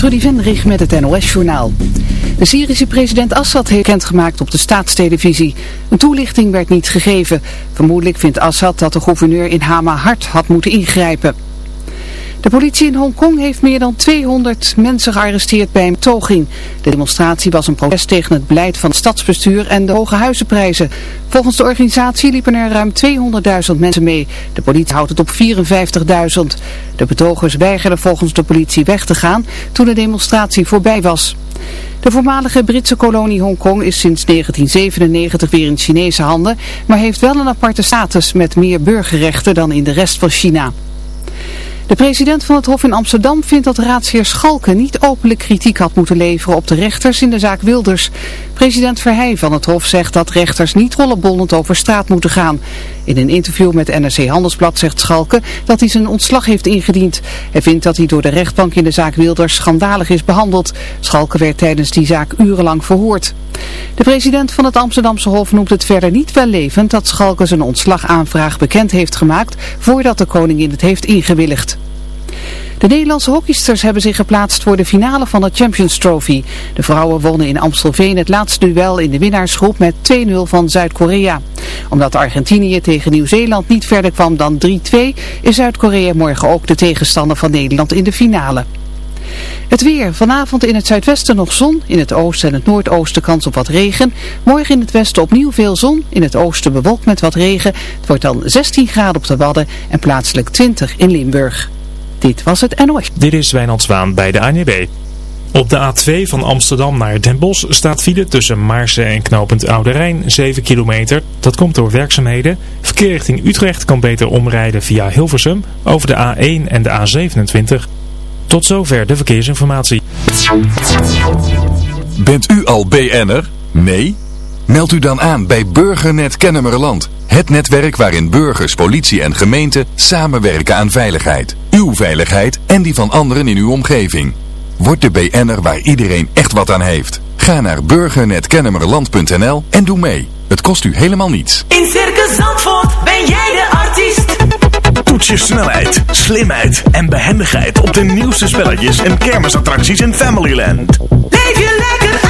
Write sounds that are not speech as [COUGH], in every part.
Trudy Vendrich met het NOS-journaal. De Syrische president Assad heeft bekendgemaakt op de staatstelevisie. Een toelichting werd niet gegeven. Vermoedelijk vindt Assad dat de gouverneur in Hama hard had moeten ingrijpen. De politie in Hongkong heeft meer dan 200 mensen gearresteerd bij een betoging. De demonstratie was een protest tegen het beleid van het stadsbestuur en de hoge huizenprijzen. Volgens de organisatie liepen er ruim 200.000 mensen mee. De politie houdt het op 54.000. De betogers weigerden volgens de politie weg te gaan toen de demonstratie voorbij was. De voormalige Britse kolonie Hongkong is sinds 1997 weer in Chinese handen, maar heeft wel een aparte status met meer burgerrechten dan in de rest van China. De president van het Hof in Amsterdam vindt dat raadsheer Schalke niet openlijk kritiek had moeten leveren op de rechters in de zaak Wilders. President Verheij van het Hof zegt dat rechters niet rollenbollend over straat moeten gaan. In een interview met NRC Handelsblad zegt Schalke dat hij zijn ontslag heeft ingediend. Hij vindt dat hij door de rechtbank in de zaak Wilders schandalig is behandeld. Schalke werd tijdens die zaak urenlang verhoord. De president van het Amsterdamse Hof noemt het verder niet wellevend dat Schalke zijn ontslagaanvraag bekend heeft gemaakt voordat de koningin het heeft ingewilligd. De Nederlandse hockeysters hebben zich geplaatst voor de finale van de Champions Trophy. De vrouwen wonnen in Amstelveen het laatste duel in de winnaarsgroep met 2-0 van Zuid-Korea. Omdat Argentinië tegen Nieuw-Zeeland niet verder kwam dan 3-2, is Zuid-Korea morgen ook de tegenstander van Nederland in de finale. Het weer. Vanavond in het zuidwesten nog zon. In het oosten en het noordoosten kans op wat regen. Morgen in het westen opnieuw veel zon. In het oosten bewolkt met wat regen. Het wordt dan 16 graden op de Wadden en plaatselijk 20 in Limburg. Dit was het NOS. Dit is Wijnand Zwaan bij de ANWB. Op de A2 van Amsterdam naar Den Bosch staat file tussen Maarsen en knooppunt Oude Rijn 7 kilometer. Dat komt door werkzaamheden. Verkeer richting Utrecht kan beter omrijden via Hilversum over de A1 en de A27. Tot zover de verkeersinformatie. Bent u al BN'er? Nee? Meld u dan aan bij Burgernet Kennemerland. Het netwerk waarin burgers, politie en gemeente samenwerken aan veiligheid. Uw veiligheid en die van anderen in uw omgeving. Word de BN'er waar iedereen echt wat aan heeft. Ga naar burgernetkennemerland.nl en doe mee. Het kost u helemaal niets. In Circus Zandvoort ben jij de artiest. Toets je snelheid, slimheid en behendigheid op de nieuwste spelletjes en kermisattracties in Familyland. Leef je lekker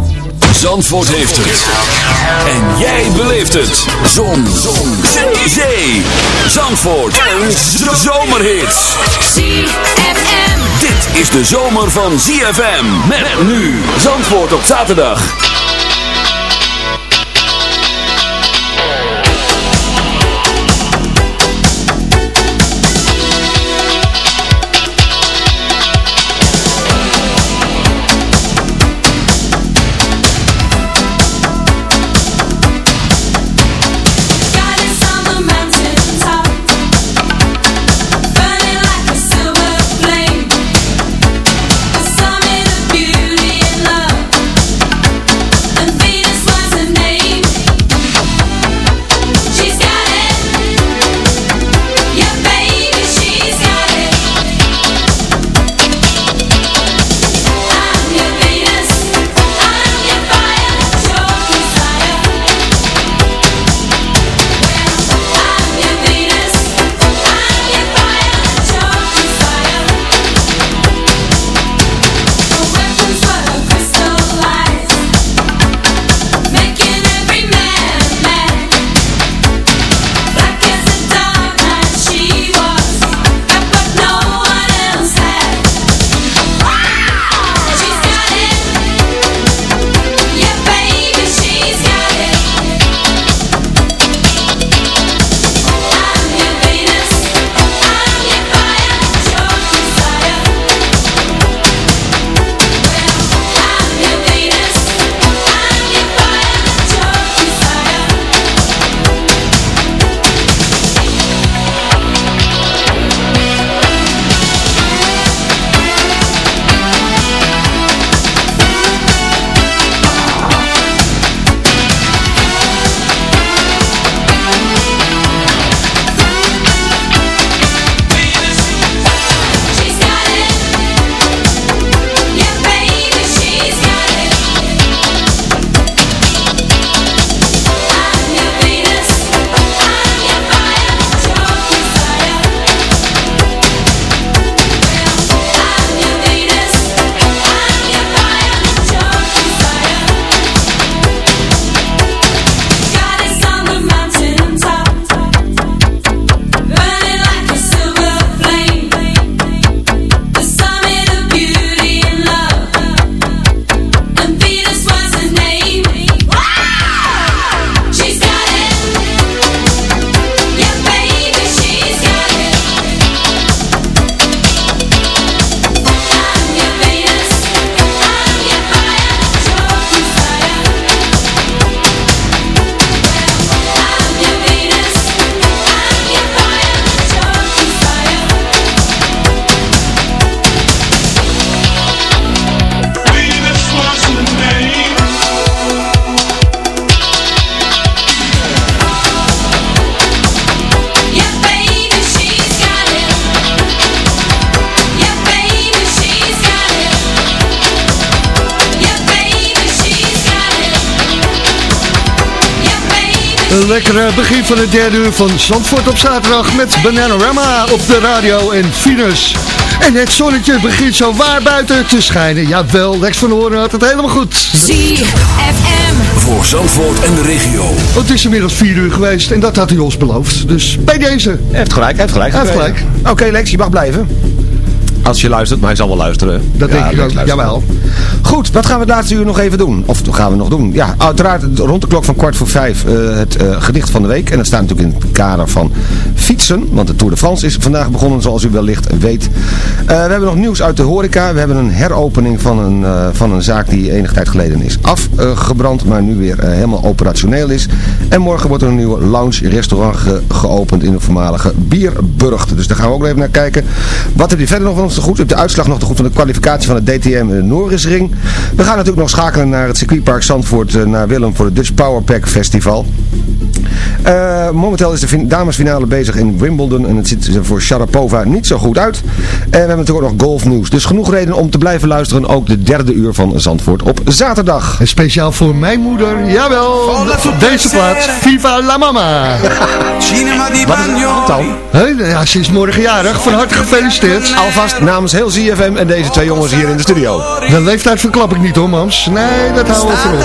Zandvoort heeft het. En jij beleeft het. Zon. Zon. Zee. Zandvoort. En zomerhits. ZFM. Dit is de zomer van ZFM. Met nu. Zandvoort op zaterdag. Begin van het derde uur van Zandvoort op zaterdag met Bananarama op de radio en Venus. En het zonnetje begint zo waar buiten te schijnen. Jawel, Lex van Hoorn had het helemaal goed. ZFM. Voor Zandvoort en de regio. Het is inmiddels vier uur geweest en dat had hij ons beloofd. Dus bij deze. Hij heeft gelijk, hij heeft gelijk. Hij heeft gelijk. Oké Lex, je mag blijven. Als je luistert, maar hij zal wel luisteren. Dat denk ik ook. Jawel. Goed, wat gaan we het laatste uur nog even doen? Of gaan we nog doen? Ja, uiteraard rond de klok van kwart voor vijf eh, het eh, gedicht van de week. En dat staat natuurlijk in het kader van fietsen. Want de Tour de France is vandaag begonnen, zoals u wellicht weet. Eh, we hebben nog nieuws uit de horeca. We hebben een heropening van een, eh, van een zaak die enige tijd geleden is afgebrand. maar nu weer eh, helemaal operationeel is. En morgen wordt er een nieuwe lounge-restaurant ge- geopend in de voormalige Bierburgt. Dus daar gaan we ook even naar kijken. Wat heb je verder nog van ons te goed? De uitslag nog te goed van de kwalificatie van het DTM Norrisring. We gaan natuurlijk nog schakelen naar het circuitpark Zandvoort, naar Willem voor het Dutch Powerpack Festival. Eh, momenteel is de fin- damesfinale bezig in Wimbledon en het ziet er voor Sharapova niet zo goed uit. En we hebben natuurlijk ook nog golfnieuws. Dus genoeg reden om te blijven luisteren. Ook de derde uur van Zandvoort op zaterdag. En speciaal voor mijn moeder, jawel, deze plaats, Viva la Mama. Dan? Hé, ja, ze is morgen jarig, van harte gefeliciteerd. Alvast namens heel ZFM en deze twee jongens hier in de studio. De leeftijd verklap ik niet hoor, mams. Nee, dat houden we voor ons.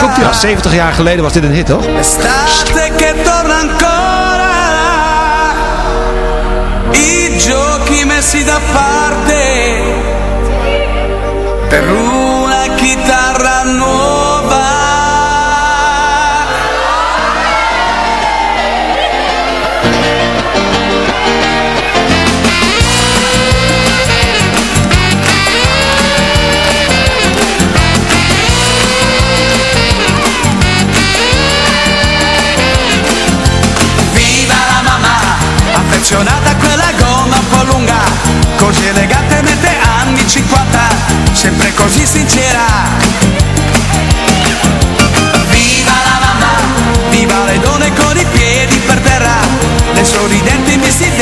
Komt ie Ja, aan. 70 jaar geleden was dit een hit, toch? Estate che torna ancora I giochi messi da parte 50, sempre così sincera. Viva la mamma, viva le donne con i piedi per terra, le sorridenti misti del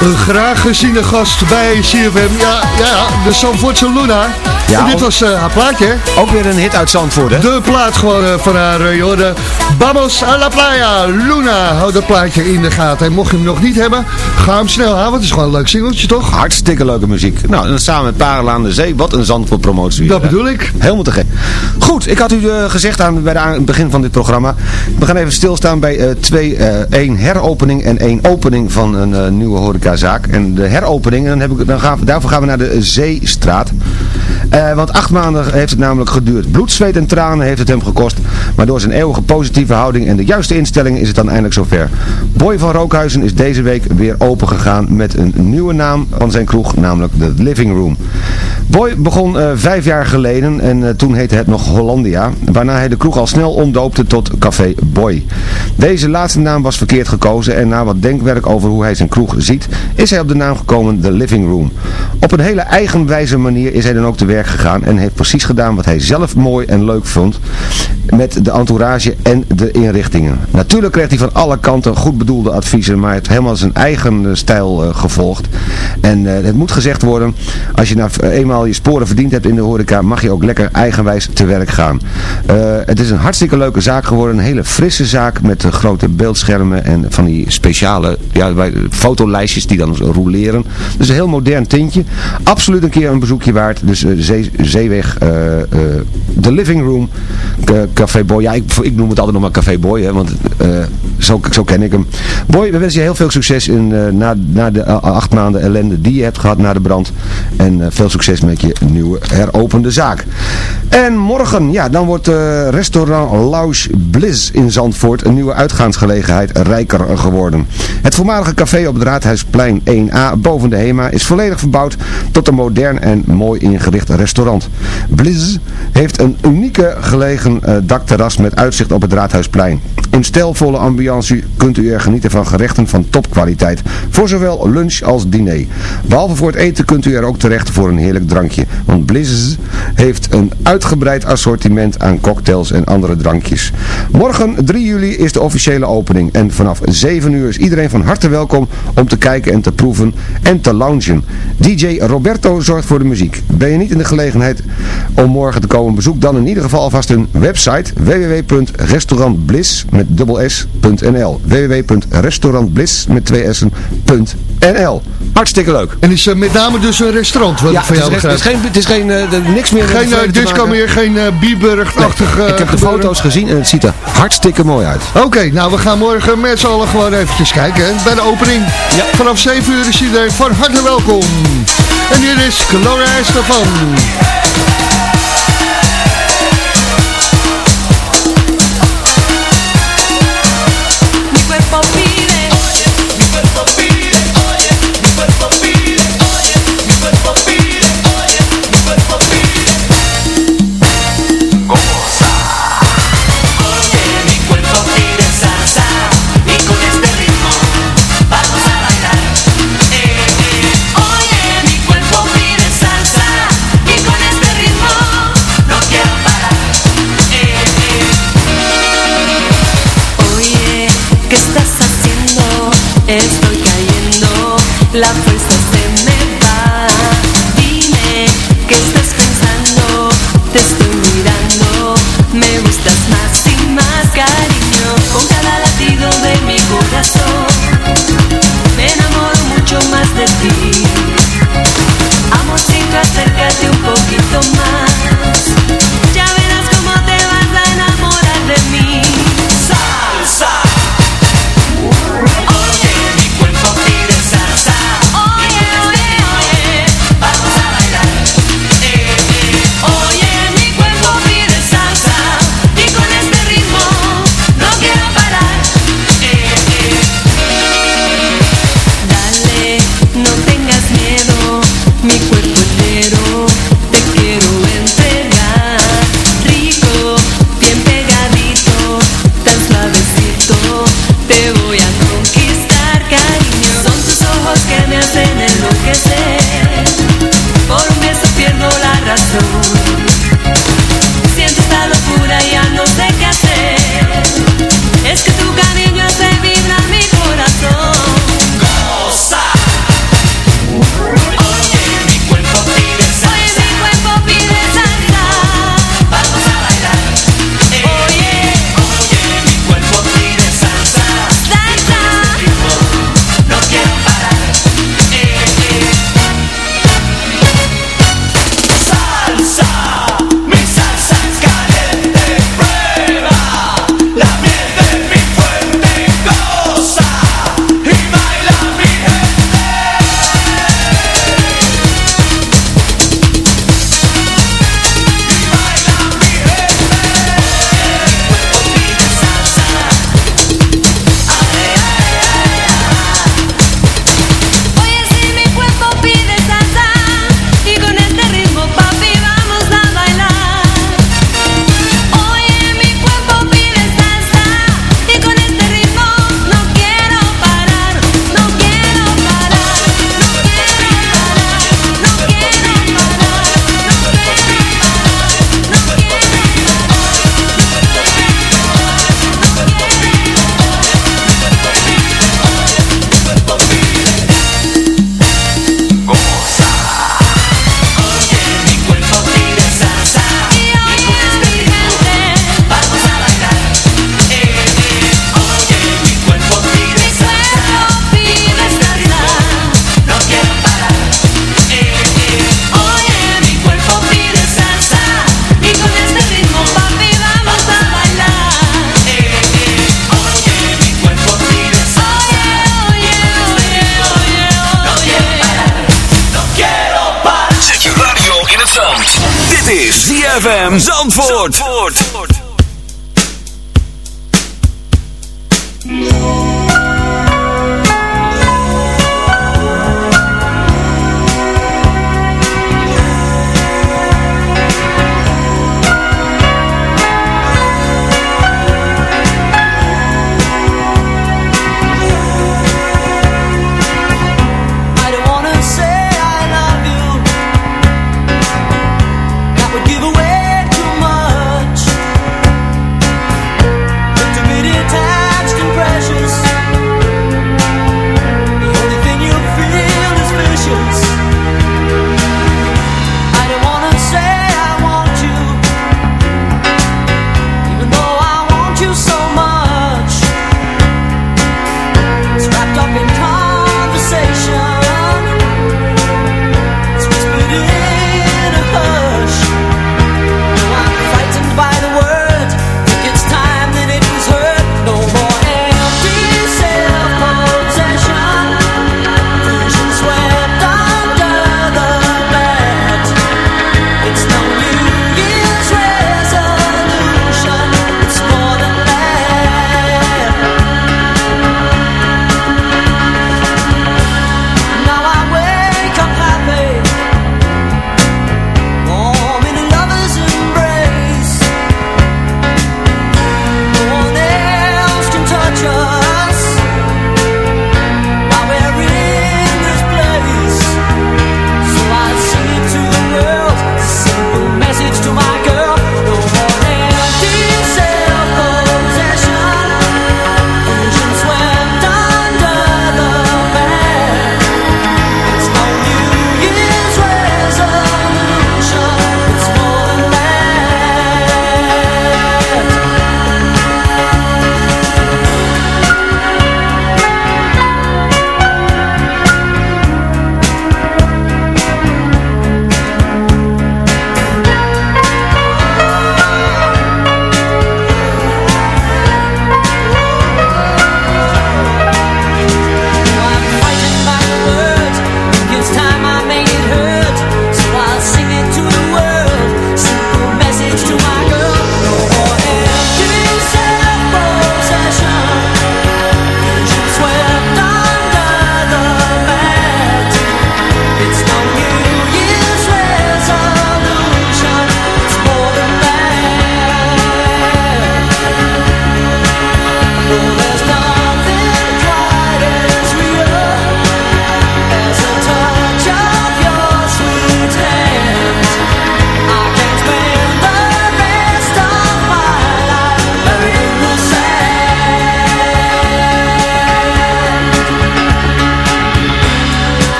Een graag geziene gast bij CFM. Ja, ja, de Zandvoortse Luna. Ja, en dit was eh, haar plaatje? Ook weer een hit uit Zandvoort, hè? De plaat gewoon eh, van haar, eh, joh. Vamos a la playa, Luna. Hou dat plaatje in de gaten. En mocht je hem nog niet hebben, ga hem snel halen. Want het is gewoon een leuk singeltje, toch? Hartstikke leuke muziek. Nou, en samen met Parel aan de Zee. Wat een Zandvoort promotie. Dat bedoel ik. Helemaal te gek. Goed, ik had u gezegd aan, bij de aan- het begin van dit programma. We gaan even stilstaan bij twee, één heropening en één opening van een nieuwe horecazaak. En de heropening, en dan heb ik, dan gaan, daarvoor gaan we naar de Zeestraat. Eh, want acht maanden heeft het namelijk geduurd. Bloed, zweet en tranen heeft het hem gekost. Maar door zijn eeuwige positieve houding en de juiste instelling is het dan eindelijk zover. Boy van Rookhuizen is deze week weer open gegaan met een nieuwe naam van zijn kroeg, namelijk de Living Room. Boy begon eh, vijf jaar geleden en eh, toen heette het nog Hollandia, waarna hij de kroeg al snel omdoopte tot Café Boy. Deze laatste naam was verkeerd gekozen en na wat denkwerk over hoe hij zijn kroeg ziet, is hij op de naam gekomen The Living Room. Op een hele eigenwijze manier is hij dan ook te werk gegaan en heeft precies gedaan wat hij zelf mooi en leuk vond met de entourage en de inrichtingen. Natuurlijk kreeg hij van alle kanten goed bedoelde adviezen, maar heeft helemaal zijn eigen eh, stijl eh, gevolgd. En eh, het moet gezegd worden, als je nou eenmaal je sporen verdiend hebt in de horeca, mag je ook lekker eigenwijs te werk gaan. Het is een hartstikke leuke zaak geworden, een hele frisse zaak met grote beeldschermen en van die speciale ja, fotolijstjes die dan roleren. Dus een heel modern tintje. Absoluut een keer een bezoekje waard. Dus Zee, Zeeweg, eh, eh, The Living Room, K- Café Boy. Ja, ik, ik noem het altijd nog maar Café Boy, hè, want eh, zo, zo ken ik hem. Boy, we wensen je heel veel succes in, eh, na, na de eh, acht maanden ellende die je hebt gehad na de brand. En eh, veel succes met je nieuwe heropende zaak. En morgen, ja, dan wordt eh, restaurant Lounge Bliss in Zandvoort een nieuwe uitgaansgelegenheid rijker geworden. Het voormalige café op het Raadhuisplein 1A boven de HEMA is volledig verbouwd tot een modern en mooi ingericht restaurant. Bliss heeft een unieke gelegen eh, dakterras met uitzicht op het Raadhuisplein. In stijlvolle ambiance kunt u er genieten van gerechten van topkwaliteit. Voor zowel lunch als diner. Behalve voor het eten kunt u er ook terecht voor een heerlijk drankje. Want Blizz heeft een uitgebreid assortiment aan cocktails en andere drankjes. Morgen 3 juli is de officiële opening. En vanaf 7 uur is iedereen van harte welkom om te kijken en te proeven en te loungen. DJ Roberto zorgt voor de muziek. Ben je niet in de gelegenheid om morgen te komen, bezoek dan in ieder geval alvast hun website www.restaurantbliss met dubbel s.nl www.restaurantbliss met twee s'en.nl Hartstikke leuk. En is eh, met name dus een restaurant, wat ik van het jou is, het is geen, het is geen eh, niks meer Geen te disco meer, geen uh, Nee, ik heb de gebeuren. foto's gezien en het ziet er hartstikke mooi uit. Oké, nou we gaan morgen met z'n allen gewoon eventjes kijken hè, bij de opening. Ja. Vanaf 7 uur is iedereen van harte welkom. En hier is Gloria Estefan. estoy cayendo, la fuerza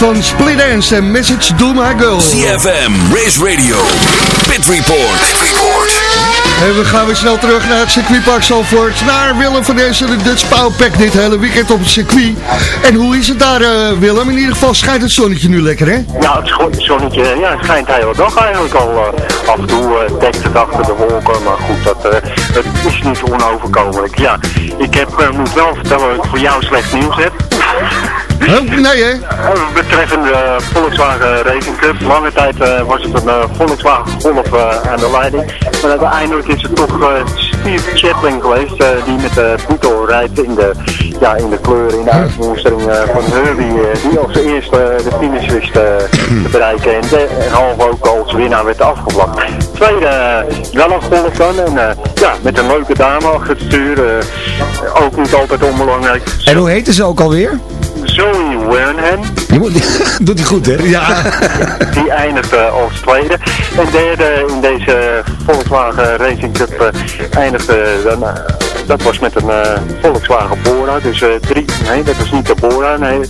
van Split Dance en Message to My Girl. CFM, Race Radio, Pit Report. Pit Report. En we gaan weer snel terug naar het circuitpark Zalvoort. Naar Willem van deze de Dutch Powerpack dit hele weekend op het circuit. En hoe is het daar eh, Willem? In ieder geval schijnt het zonnetje nu lekker hè? Ja, het zonnetje ja, het schijnt hele dag eigenlijk al. eh, af en toe eh, dekt het achter de wolken, maar goed, dat, het is niet onoverkomelijk. Ja, ik heb, moet wel vertellen dat ik voor jou slecht nieuws heb. Nee hè? Eh, Betreffende eh, Volkswagen Racing Cup. Lange tijd eh, was het een Volkswagen Golf aan de leiding. Maar uiteindelijk is het toch Steve Chatling geweest die met de Beetle rijdt in de, ja, in de kleur, in de uitmonstering eh, van Herbie. die als eerste de finish wist te [CLEARS THROAT] bereiken en, de, en half ook als winnaar werd afgevlakt. Tweede wel een golf dan en ja, met een leuke dame achter het stuur. ook niet altijd onbelangrijk. En hoe heette ze ook alweer? Zoe Wernham. Je moet, [LAUGHS] doet hij goed, hè? Ja. [LAUGHS] Die eindigde als tweede. En derde in deze Volkswagen Racing Cup eh, eindigde dan, eh, dat was met een eh, Volkswagen Bora. Dus eh, drie, nee dat was niet de Bora, nee.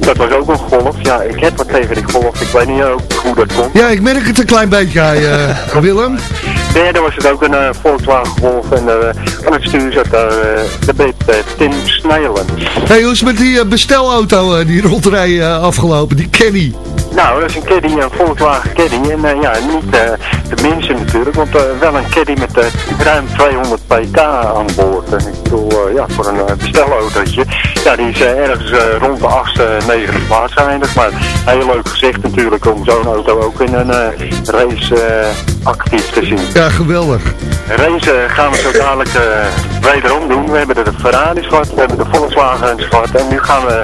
Dat was ook een golf. Ja, ik heb wat tegen die golf. Ik weet niet ook hoe dat komt. Ja, ik merk het een klein beetje je, [LAUGHS] Willem. Derde was het ook een eh, Volkswagen Golf. En eh, aan het stuur zat daar eh, de beet eh, Tim Snijlen. Hey, hoe is het met die eh, bestelauto eh, die rondrij eh, afgelopen, die Kenny? Nou, dat is een caddy, een Volkswagen caddy. En eh, ja, niet eh, de minste natuurlijk, want eh, wel een caddy met ruim 200 pk aan boord. En ik bedoel, ja, voor een bestelautootje. Ja, die is ergens rond de 8e, 9e plaats eindig. Maar heel leuk gezicht natuurlijk om zo'n auto ook in een race actief te zien. Ja, geweldig. Race gaan we zo dadelijk wederom doen. We hebben de Ferraris gehad, we hebben de Volkswagens gehad en nu gaan we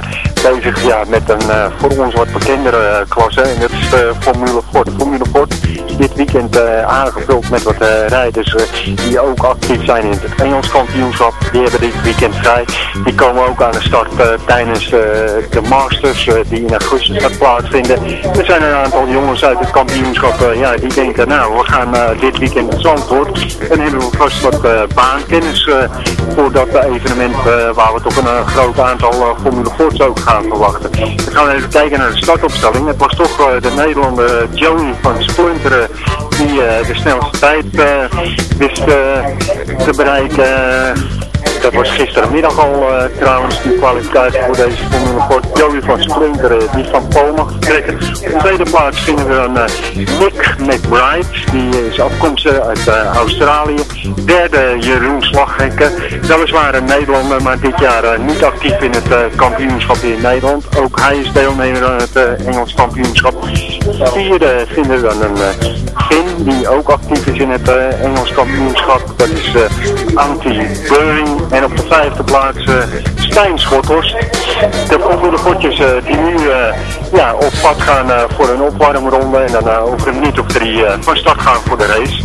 bezig ja, met een eh, voor ons wat bekendere eh, klasse. En dat is de Formule Ford. Formule Ford is dit weekend eh, aangevuld met wat eh, rijders eh, die ook actief zijn in het Engels kampioenschap. Die hebben dit weekend vrij. Die komen ook aan de start eh, tijdens eh, de Masters eh, die in augustus gaat plaatsvinden. Er zijn een aantal jongens uit het kampioenschap eh, ja, die denken nou we gaan eh, dit weekend naar Zandvoort. En hebben we vast wat eh, baankennis eh, voor dat evenement eh, waar we toch een eh, groot aantal eh, Formule Fords ook gaan verwachten. We gaan even kijken naar de startopstelling. Het was toch eh, de Nederlander Joey van Splunteren die eh, de snelste tijd eh, wist eh, te bereiken. Dat was gistermiddag al eh, trouwens, die kwalificatie voor deze Formule Ford. Joey van Splunteren, die van Pool mag vertrekken. Op de tweede plaats vinden we dan eh, Nick McBride, die is afkomstig uit eh, Australië. Derde Jeroen Slaghekken, weliswaar een Nederlander, maar dit jaar eh, niet actief in het eh, kampioenschap in Nederland. Ook hij is deelnemer aan het eh, Engels kampioenschap. Vierde vinden we dan een eh, Finn, die ook actief is in het eh, Engels kampioenschap. Dat is eh Antti Beuring. En op de vijfde plaats eh Stijn Schothorst. De volgende potjes eh, die nu eh, ja, op pad gaan eh, voor een opwarmronde. En dan over een minuut of drie eh, van start gaan voor de race.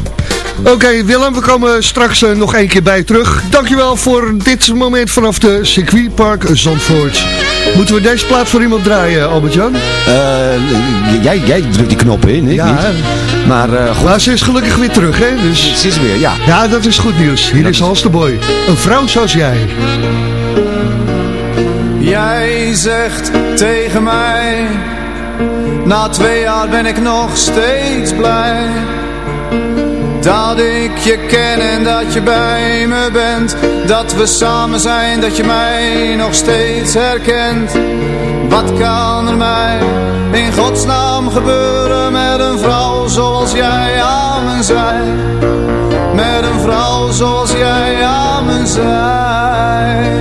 Oké Willem, we komen straks nog één keer bij je terug. Dankjewel voor dit moment vanaf de circuitpark Zandvoort. Moeten we deze plaat voor iemand draaien, Albert-Jan? Eh, jij, jij drukt die knop in, ik Ja, niet. Maar eh, goed, Maar ze is gelukkig weer terug, hè? Dus... het is weer, ja. Ja, dat is goed nieuws. Hier is Hans de Boy. Een vrouw zoals jij. Jij zegt tegen mij, na twee jaar ben ik nog steeds blij. Dat ik je ken en dat je bij me bent. Dat we samen zijn, dat je mij nog steeds herkent. Wat kan er mij in godsnaam gebeuren met een vrouw zoals jij aan me zij? Met een vrouw zoals jij aan me zij.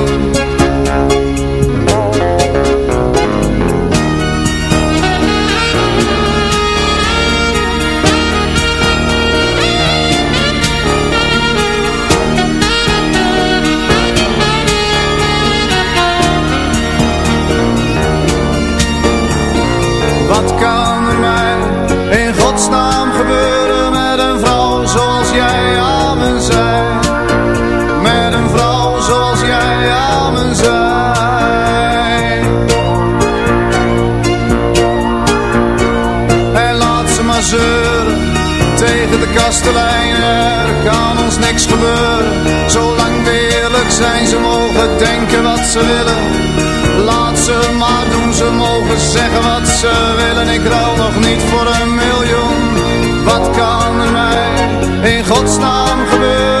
ons niks gebeuren, zolang we eerlijk zijn. Ze mogen denken wat ze willen. Laat ze maar doen, ze mogen zeggen wat ze willen. Ik ruil nog niet voor een miljoen. Wat kan er mij in godsnaam gebeuren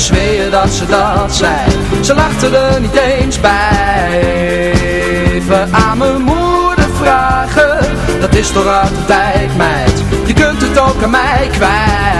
Ik zweer dat ze dat zei. Ze lachte er niet eens bij. Even aan mijn moeder vragen. Dat is toch uit de tijd meid. Je kunt het ook aan mij kwijt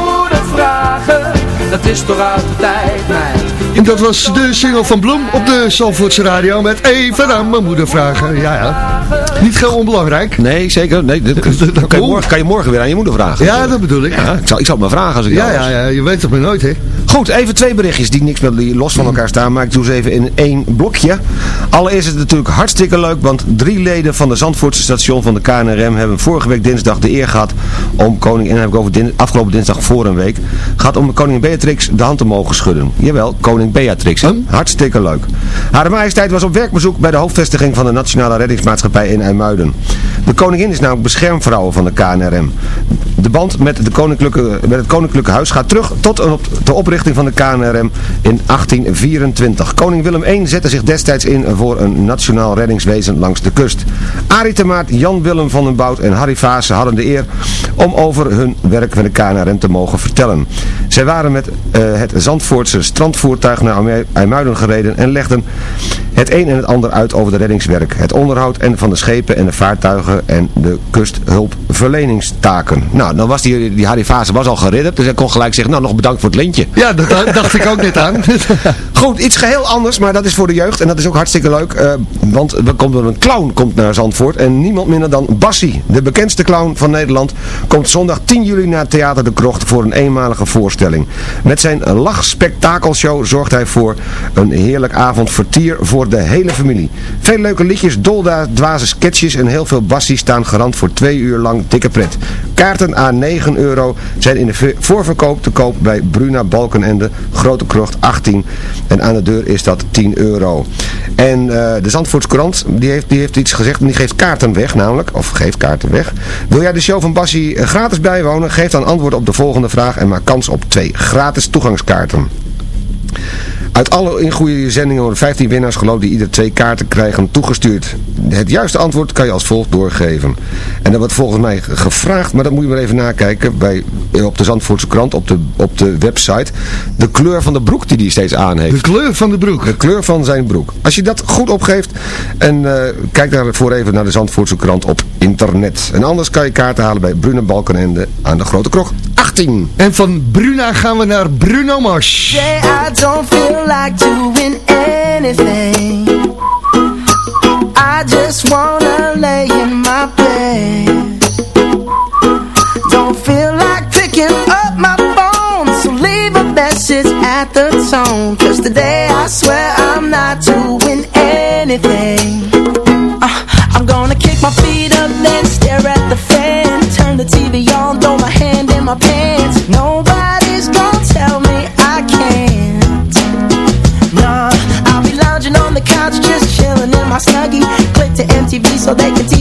dat is toch uit de tijd, meid. En dat was de single van Bloem op de Zalvoortse radio met even aan mijn moeder vragen. Ja, ja. Niet heel onbelangrijk. Nee, zeker. Nee, [LAUGHS] dat, kan, je morgen, kan je morgen weer aan je moeder vragen. Ja, dat bedoel ik. Ja, ik, zal, ik zal het maar vragen als ik Ja, jou ja, ja, je weet het maar nooit, hè. Goed, even twee berichtjes die niks met die los van elkaar staan, maar ik doe ze even in één blokje. Allereerst is het natuurlijk hartstikke leuk, want drie leden van de Zandvoortse station van de KNRM hebben vorige week dinsdag de eer gehad om koning, en dan heb ik over din, afgelopen dinsdag voor een week, gehad om koningin Beatrix de hand te mogen schudden. Jawel, koning Beatrix. Hartstikke leuk. Haar majesteit was op werkbezoek bij de hoofdvestiging van de Nationale Reddingsmaatschappij in IJmuiden. De koningin is namelijk beschermvrouw van de KNRM. De band met, de koninklijke, met het koninklijke huis gaat terug tot de oprichting van de KNRM in 1824. Koning Willem I zette zich destijds in voor een nationaal reddingswezen langs de kust. Arie de Maat, Jan Willem van den Bout en Harry Vaassen hadden de eer om over hun werk met de KNRM te mogen vertellen. Zij waren met eh, het Zandvoortse strandvoertuig naar IJmu- IJmuiden gereden en legden het een en het ander uit over de reddingswerk, het onderhoud en van de schepen en de vaartuigen en de kusthulpverleningstaken. Nou, dan was die, die Harry Vaassen was al geridderd, dus hij kon gelijk zeggen, nou nog bedankt voor het lintje. Ja, dat dacht ik ook net aan. [LAUGHS] Goed, iets geheel anders, maar dat is voor de jeugd en dat is ook hartstikke leuk. eh, want er komt een clown komt naar Zandvoort en niemand minder dan Bassie, de bekendste clown van Nederland, komt zondag 10 juli naar Theater de Krocht voor een eenmalige voorstelling. Met zijn lachspektakelshow zorgt hij voor een heerlijk avondvertier voor de hele familie. Veel leuke liedjes, dolda, dwaze sketches en heel veel Bassie staan garant voor twee uur lang dikke pret. Kaarten aan 9 euro zijn in de ve- voorverkoop te koop bij Bruna Balkenende, Grote Krocht 18. En aan de deur is dat 10 euro. En eh, de Zandvoorts Courant, die heeft, die heeft iets gezegd en die geeft kaarten weg namelijk. Of geeft kaarten weg. Wil jij de show van Bassie eh, gratis bijwonen? Geef dan antwoord op de volgende vraag en maak kans op twee gratis toegangskaarten. Uit alle ingoede zendingen worden 15 winnaars gelopen die ieder twee kaarten krijgen toegestuurd. Het juiste antwoord kan je als volgt doorgeven. En dat wordt volgens mij gevraagd, maar dat moet je maar even nakijken bij, op de Zandvoortse krant, op de, op de website. De kleur van de broek die hij steeds aan heeft. De kleur van de broek? De kleur van zijn broek. Als je dat goed opgeeft en eh, kijk daarvoor even naar de Zandvoortse krant op internet. En anders kan je kaarten halen bij Bruna Balkenende aan de Grote Krog 18. En van Bruna gaan we naar Bruno Mars. Yeah, I don't feel like doing anything. I just wanna lay in my bed. Don't feel like picking up my phone So leave a message at the tone. Cause today I swear so they can teach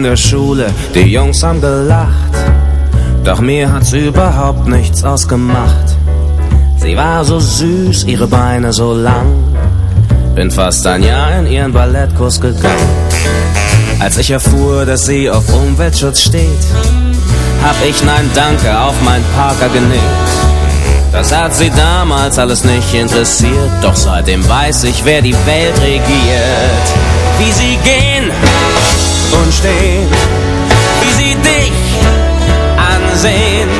in der Schule, die Jungs haben gelacht. Doch mir hat's überhaupt nichts ausgemacht. Sie war so süß, ihre Beine so lang. Bin fast ein Jahr in ihren Ballettkurs gegangen. Als ich erfuhr, dass sie auf Umweltschutz steht, hab ich Nein Danke auf mein Parker genickt. Das hat sie damals alles nicht interessiert, doch seitdem weiß ich, wer die Welt regiert. Wie sie gehen und stehen, wie sie dich ansehen.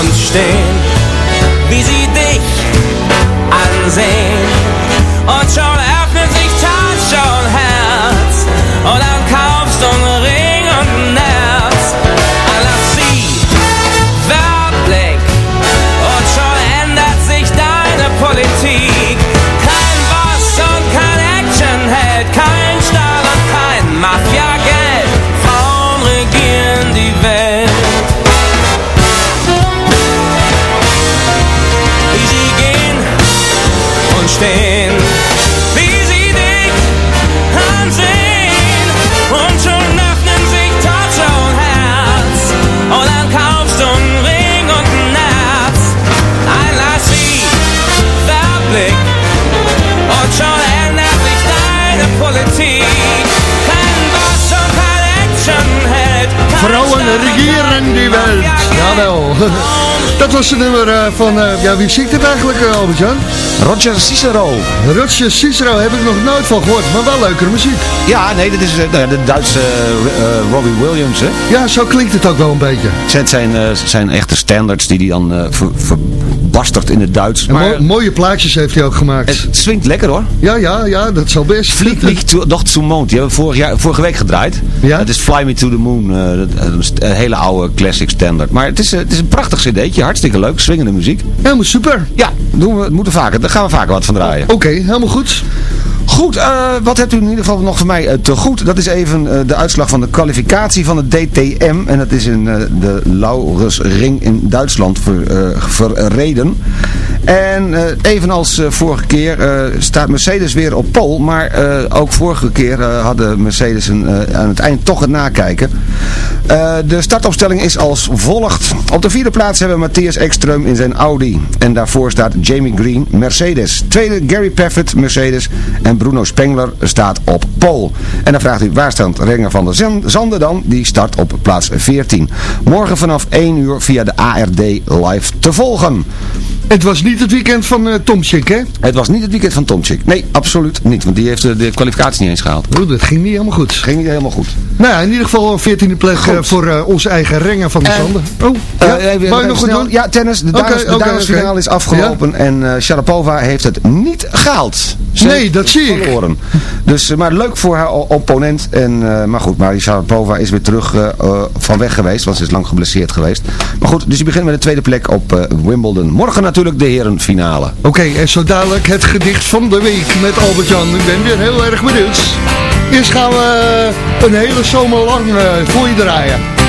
und stehen, wie sie dich ansehen. Und schon öffnet sich Tasche und Herz, und dann kaufst Dat was de nummer eh, van, eh, ja wie zingt het eigenlijk eh, Albert-Jan? Roger Cicero. Roger Cicero heb ik nog nooit van gehoord, maar wel leukere muziek. Ja, nee, dit is nou de Duitse Robbie Williams, hè? Ja, zo klinkt het ook wel een beetje. Het zijn, zijn echte standards die hij dan ver, verbastert in het Duits. Maar mo- mooie plaatjes heeft hij ook gemaakt. het swingt lekker hoor. Ja, ja, ja, dat zal best. Flieg, Flieg to, doch zum Mond. Die hebben we vorig jaar, vorige week gedraaid. Ja? Het is Fly Me to the Moon. eh, is een hele oude classic standard. Maar het is, eh, het is een prachtig cd'tje. Hartstikke leuk. Swingende muziek. Helemaal super. Ja, doen we, moeten vaker. Daar gaan we vaker wat van draaien. Oké, helemaal goed. Goed, eh, wat hebt u in ieder geval nog voor mij eh, te goed? Dat is even eh, de uitslag van de kwalificatie van de DTM. En dat is in de Laurusring in Duitsland ver, verreden. En evenals vorige keer staat Mercedes weer op pol. Maar ook vorige keer hadden Mercedes een, aan het eind toch het nakijken. De startopstelling is als volgt. Op de vierde plaats hebben we Matthias Ekström in zijn Audi. En daarvoor staat Jamie Green, Mercedes. Tweede Gary Paffett, Mercedes. En Bruno Spengler staat op pole. En dan vraagt u, waar staat Renger van der Zan- Zanden dan? Die start op plaats 14. Morgen vanaf 1 uur via de ARD live te volgen. Het was niet het weekend van eh Tom Chick, hè? Het was niet het weekend van Tomczyk. Nee, absoluut niet. Want die heeft de, de kwalificatie niet eens gehaald. Oeh, dat ging niet helemaal goed. Ging niet helemaal goed. Nou ja, in ieder geval een veertiende plek eh, voor eh, onze eigen Renger van de En- Zanden. Oh, Eh, ja? even- Wou je nog snel. doen? Ja, tennis. De oké, damesfinale is afgelopen. En eh Sharapova heeft het niet gehaald. Ze Nee, dat zie ik. Verloren. Dus, eh, maar leuk voor haar opponent. En, eh, maar goed, maar die Sharapova is weer terug eh, van weg geweest. Want ze is lang geblesseerd geweest. Maar goed, dus die begint met de tweede plek op Wimbledon. Morgen natuurlijk de herenfinale. Oké, en zo dadelijk het gedicht van de week met Albert-Jan. Ik ben weer heel erg benieuwd. Eerst gaan we een hele zomer lang voor je draaien.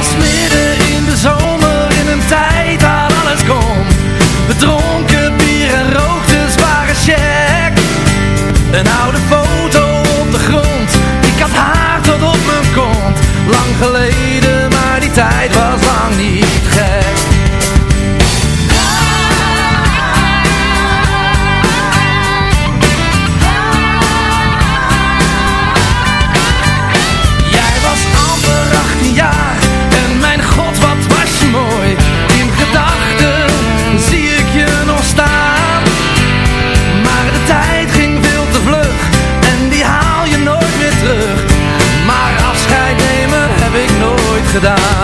Het was gedaan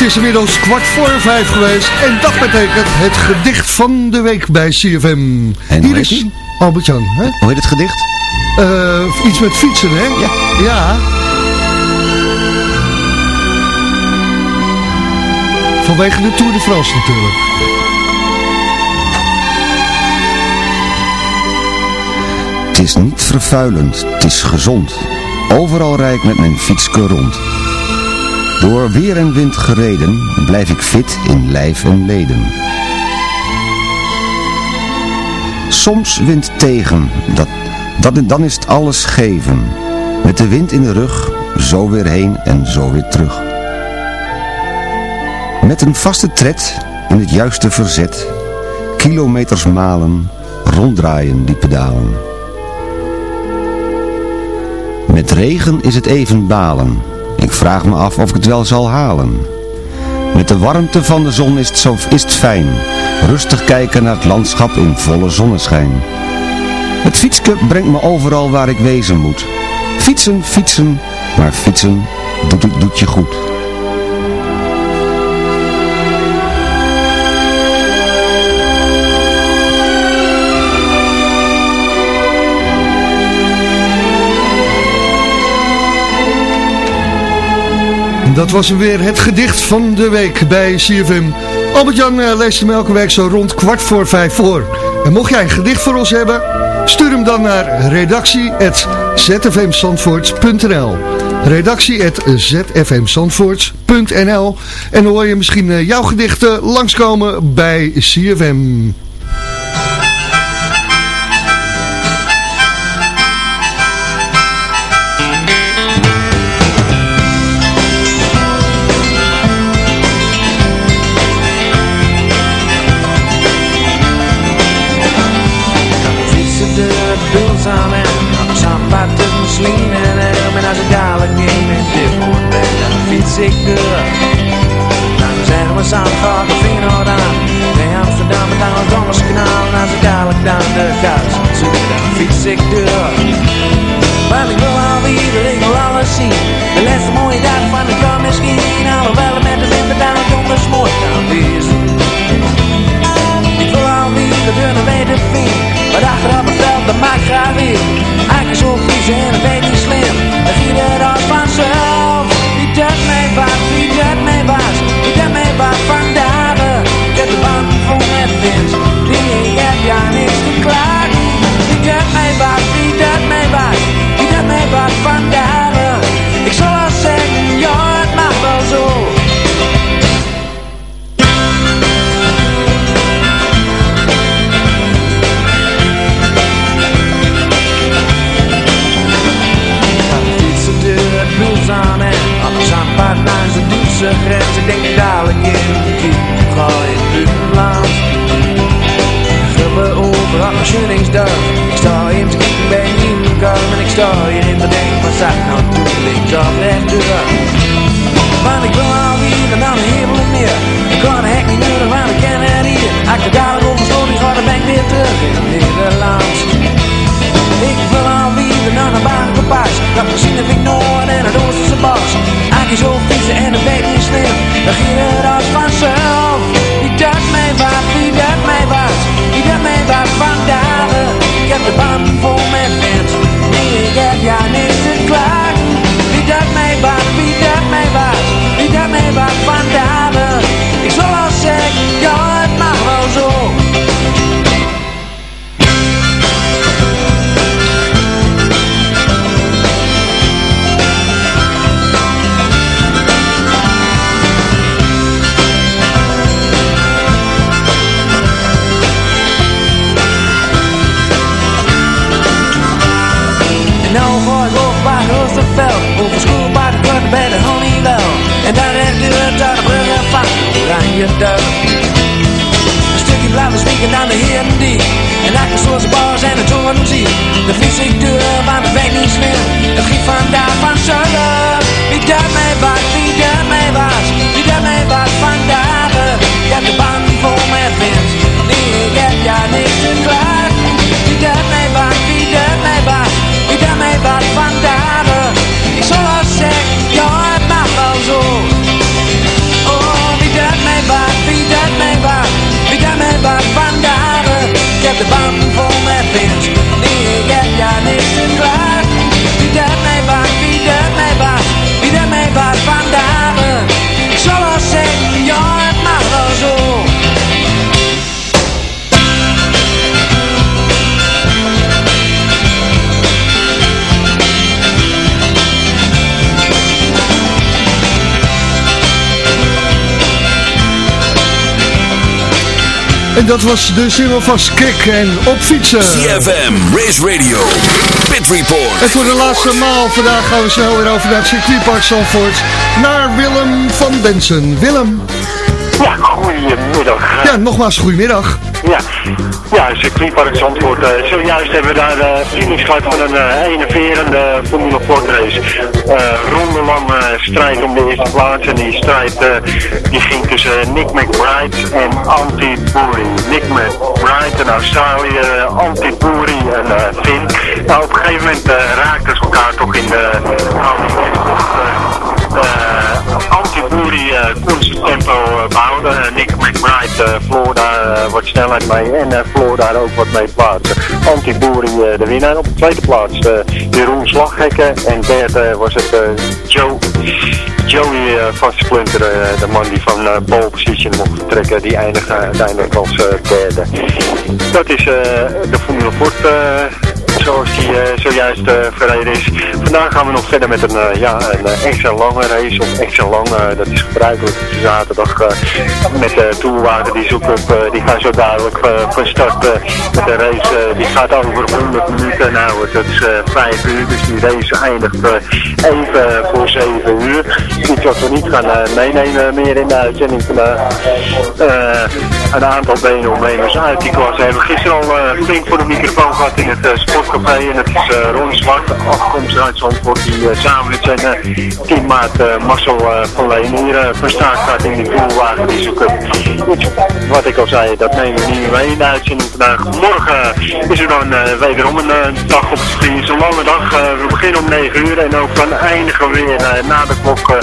het is inmiddels kwart voor vijf geweest. En dat betekent het gedicht van de week bij CFM. En Hier is? Albert-Jan. hè? Hoe heet het gedicht? Eh, iets met fietsen, hè? Ja. ja. Vanwege de Tour de France natuurlijk. Het is niet vervuilend, het is gezond. Overal rijd ik met mijn fietske rond. Door weer en wind gereden, blijf ik fit in lijf en leden. Soms wind tegen, dat, dat, dan is het alles geven. Met de wind in de rug, zo weer heen en zo weer terug. Met een vaste tred, in het juiste verzet, kilometers malen, ronddraaien die pedalen. Met regen is het even balen. Ik vraag me af of ik het wel zal halen. Met de warmte van de zon is het, zo, is het fijn. Rustig kijken naar het landschap in volle zonneschijn. Het fietske brengt me overal waar ik wezen moet. Fietsen, fietsen, maar fietsen doet, doet je goed. Dat was weer het gedicht van de week bij CFM. Albert-Jan eh, leest hem elke week zo rond kwart voor vijf voor. En mocht jij een gedicht voor ons hebben, stuur hem dan naar redactie.zfmzandvoort.nl redactie.zfmzandvoort.nl En dan hoor je misschien eh, jouw gedichten langskomen bij CFM. En dat was de single van Skik en op fietsen. CFM, Race Radio, Pit Report. En voor de laatste maal vandaag gaan we snel weer over naar het circuitpark Zandvoort. Naar Willem van Bensen. Willem. Ja, goedemiddag. Ja, nogmaals goedemiddag. Ja, ja circuitpark Zandvoort. eh, zojuist hebben we daar de finish gehad van een uh, enerverende Formule race. Uh, strijd om de eerste plaats. En die strijd eh, die ging tussen Nick McBride en Antti Boeri. Nick McBride in Australië, Antti Boeri en uh, Finn. Nou, op een gegeven moment uh, raakten ze elkaar toch in de Audi uh, Antti Boeri uh, kon zijn tempo uh, behouden. Uh, Nick McBride verloor daar wat snelheid mee en verloor daar ook wat mee plaatsen. Antti Boeri de winnaar op de tweede plaats. Jeroen Slaghekken en derde was het Joe, Joey Vastsplinter, uh, de man die van uh, pole position mocht vertrekken. Die eindigde uiteindelijk als derde. Dat is de Formule Ford zoals die uh, zojuist uh, verreden is. Vandaag gaan we nog verder met een, uh, ja, een extra lange race, of extra lang, dat is gebruikelijk de zaterdag met de toerwagen die zoeken op, die gaan zo dadelijk van start met een race, die gaat over 100 minuten, nou het is 5 uur, dus die race eindigt even voor 7 uur. Iets wat we niet gaan meenemen meer in de uitzending vandaag. een aantal benen uit die klas hebben gisteren al flink voor de microfoon gehad in het en het is uh, Ron Zwart, afkomstig uit Zandvoort, die uh, samen met zijn uh, teammaat Marcel van Leen hier van gaat in die voerwagen die zoeken. Wat ik al zei, dat nemen we niet mee in de uitzending vandaag. Morgen is er dan wederom een dag op het circuit, een lange dag. we beginnen om 9 uur en ook dan eindigen we weer na de klok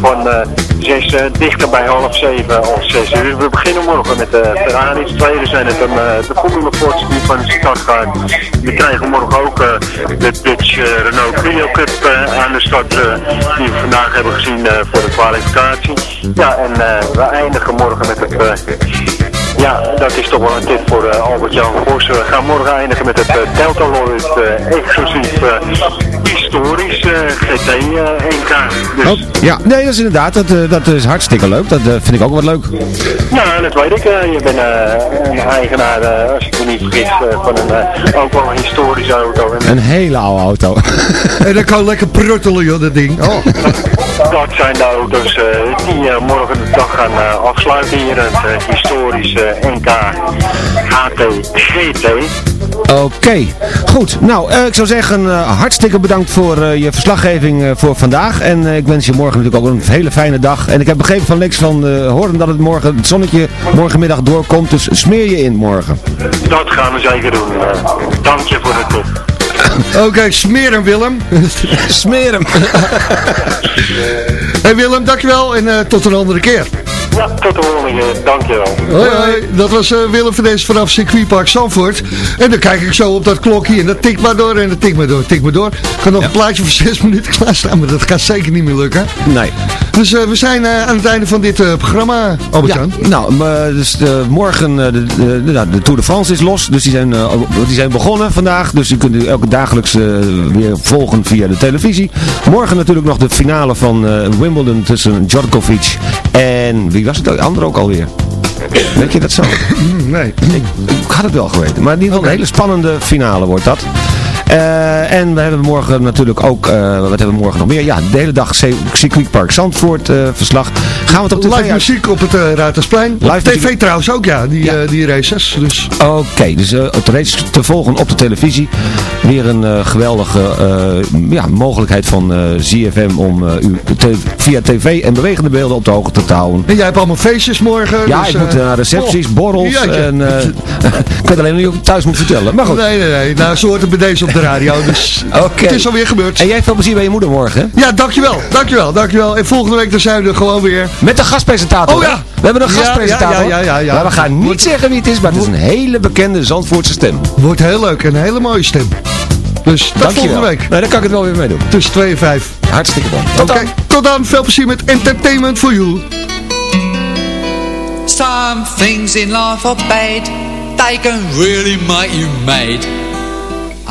van 6 dichter bij half 7 of 6 uur. We beginnen morgen met de Ferraris, tweede zijn het dan de Formule Fords die van de start gaan. We krijgen morgen ook uh, de Dutch uh, Renault Clio Cup uh, aan de start die we vandaag hebben gezien voor de kwalificatie. Ja, en we eindigen morgen met het... ja, dat is toch wel een tip voor Albert-Jan Vos. We gaan morgen eindigen met het Delta Lloyd exclusief historisch GT NK. Dus... Oh, ja, nee, dat is inderdaad, dat, dat is hartstikke leuk. Dat vind ik ook wat leuk. Ja, dat weet ik. je bent een eigenaar, als ik me niet vergis, van een ook wel een historische auto. Een hele oude auto. [LAUGHS] en dat kan lekker pruttelen, joh, dat ding. Oh. dat zijn de auto's uh, die uh, morgen de dag gaan uh, afsluiten hier. Het historische NK HT GT. Oké, goed. Nou, eh, ik zou zeggen, eh, hartstikke bedankt voor eh, je verslaggeving eh, voor vandaag. En eh, ik wens je morgen natuurlijk ook een hele fijne dag. En ik heb begrepen van Lex van eh Horen dat het morgen, het zonnetje morgenmiddag doorkomt. Dus smeer je in morgen. Dat gaan we zeker doen. Eh, dank je voor de tip. Oké, smeer hem Willem. [LAUGHS] smeer hem. [LAUGHS] hey Willem, dankjewel en eh, tot een andere keer. Ja, tot de volgende keer. Dank je wel. Hoi, hoi. Dat was eh, Willem van deze vanaf circuitpark Zandvoort. En dan kijk ik zo op dat klokje en dat tikt maar door en dat tikt maar door, tikt maar door. Ik kan nog een plaatje voor zes [LAUGHS] minuten klaarstaan, maar dat gaat zeker niet meer lukken. Nee. Dus eh, we zijn eh, aan het einde van dit eh, programma, albert Ja, nou, dus de, morgen eh, de, de, de, de Tour de France is los. Dus die zijn, eh, die zijn begonnen vandaag. Dus u kunt u elke dagelijks eh, weer volgen via de televisie. Morgen natuurlijk nog de finale van eh, Wimbledon tussen Djokovic en wie was het? De andere ook alweer. Weet je dat zo? [LAUGHS] Nee. Ik, ik had het wel geweten. Maar in ieder geval een hele spannende finale wordt dat. Eh, en we hebben morgen natuurlijk ook, eh, wat hebben we morgen nog meer? Ja, de hele dag circuitpark Zandvoort eh, verslag. Gaan we het op tv Live muziek op het uh, Ruitersplein. Live Op tv muziek. trouwens ook, ja, die, die races. Dus. Oké, dus het race te volgen op de televisie. Weer een geweldige ja, mogelijkheid van ZFM om u via tv en bewegende beelden op de hoogte te houden. En jij hebt allemaal feestjes morgen. Ja, dus, ik moet naar recepties, oh, borrels en [LAUGHS] ik weet alleen niet of ik thuis moet vertellen. Maar goed. Nee, nee, nee. Nou, ze hoort het bij deze op de radio. Dus [LAUGHS] Oké. het is alweer gebeurd. En jij veel plezier bij je moeder morgen, hè? Ja, dankjewel. Dankjewel, dankjewel. En volgende week dan zijn we er gewoon weer. Met de gastpresentator. Oh hè? ja. We hebben een Ja, gastpresentator. ja, ja, ja, ja. Maar we gaan niet zeggen wie het is, maar het is een hele bekende Zandvoortse stem. Wordt heel leuk. en Een hele mooie stem. Dus tot Dankjewel. volgende week. Nee, daar kan ik het wel weer mee doen. Tussen 2 en 5. Hartstikke bedankt. Oké, Tot dan. tot dan. Veel plezier met Entertainment for You. Some things in life are bad, they can really make you mad.